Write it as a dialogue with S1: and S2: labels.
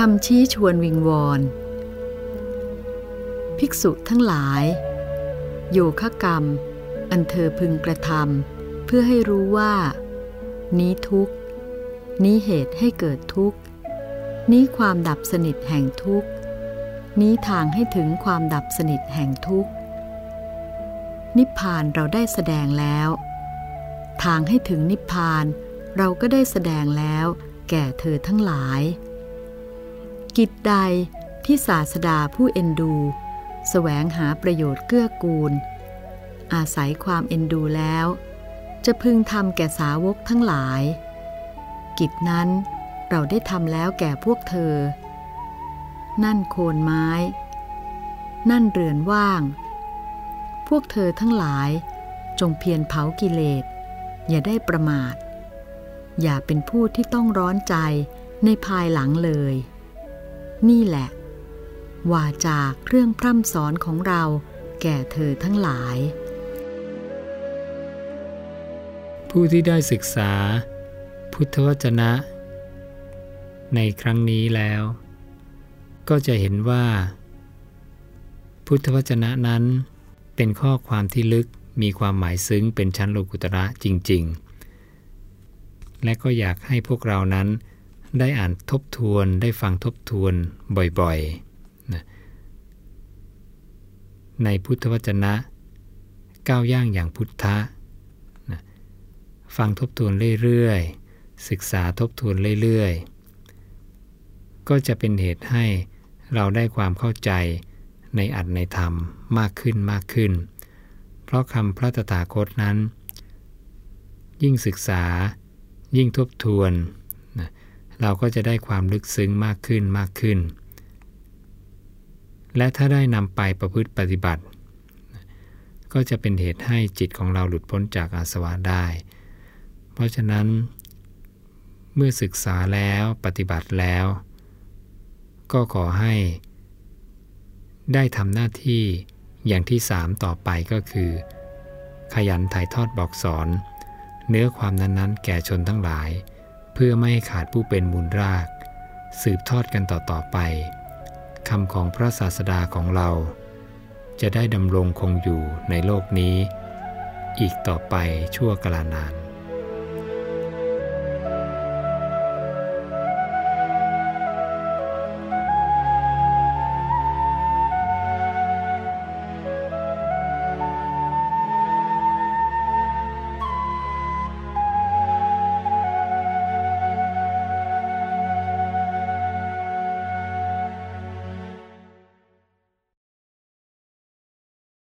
S1: คำชี้ชวนวิงวอนภิกษุทั้งหลาย โยคะกรรม อันเธอพึงกระทำเพื่อให้รู้ว่า นี้ทุกนี้เหตุให้เกิดทุกข์ นี้ความดับสนิทแห่งทุกข์ นี้ทางให้ถึงความดับสนิทแห่งทุกข์ นิพพานเราได้แสดงแล้ว ทางให้ถึงนิพพานเราก็ได้แสดงแล้ว แก่เธอทั้งหลาย กิจใดที่ศาสดาผู้เอ็นดูสแสวงหาประโยชน์เกื้อกูล อาศัยความเอ็นดูแล้ว จะพึงทำแก่สาวกทั้งหลาย กิจนั้นเราได้ทำแล้วแก่พวกเธอ นั่นโคนไม้ นั่นเรือนว่าง พวกเธอทั้งหลายจงเพียรเผากิเลส อย่าได้ประมาท อย่าเป็นผู้ที่ต้องร้อนใจในภายหลังเลย นี่แหละว่าจากเรื่องพร่ำสอนของเราแก่เธอทั้งหลาย
S2: ผู้ที่ได้ศึกษา พุทธวจนะ ในครั้งนี้แล้ว ก็จะเห็นว่า พุทธวจนะนั้นเป็นข้อความที่ลึกมีความหมายซึ้งเป็นชั้นโลกุตระจริง ๆ และก็อยากให้พวกเรานั้น ได้อ่านทบทวน ได้ฟังทบทวนบ่อยๆนะในพุทธวจนะ ก้าวย่างอย่างพุทธะนะฟังทบทวนเรื่อยๆ ศึกษาทบทวนเรื่อยๆ ก็จะเป็นเหตุให้เราได้ความเข้าใจในอัตในธรรมมากขึ้นมากขึ้น เพราะคำพระตถาคตนั้น ยิ่งศึกษายิ่งทบทวน เราก็จะได้ความลึกซึ้งมากขึ้นมากขึ้น และถ้าได้นำไปประพฤติปฏิบัติ ก็จะเป็นเหตุให้จิตของเราหลุดพ้นจากอาสวะได้ เพราะฉะนั้นเมื่อศึกษาแล้วปฏิบัติแล้ว ก็ขอให้ ได้ทำหน้าที่อย่างที่สามต่อไปก็คือ ขยันถ่ายทอดบอกสอน เนื้อความนั้นๆ แก่ชนทั้งหลาย เพื่อไม่ให้ขาดผู้เป็นมูลราก สืบทอดกันต่อๆไปคำของพระศาสดาของเรา จะได้ดำรงคงอยู่ในโลกนี้ อีกต่อไปชั่วกาลนาน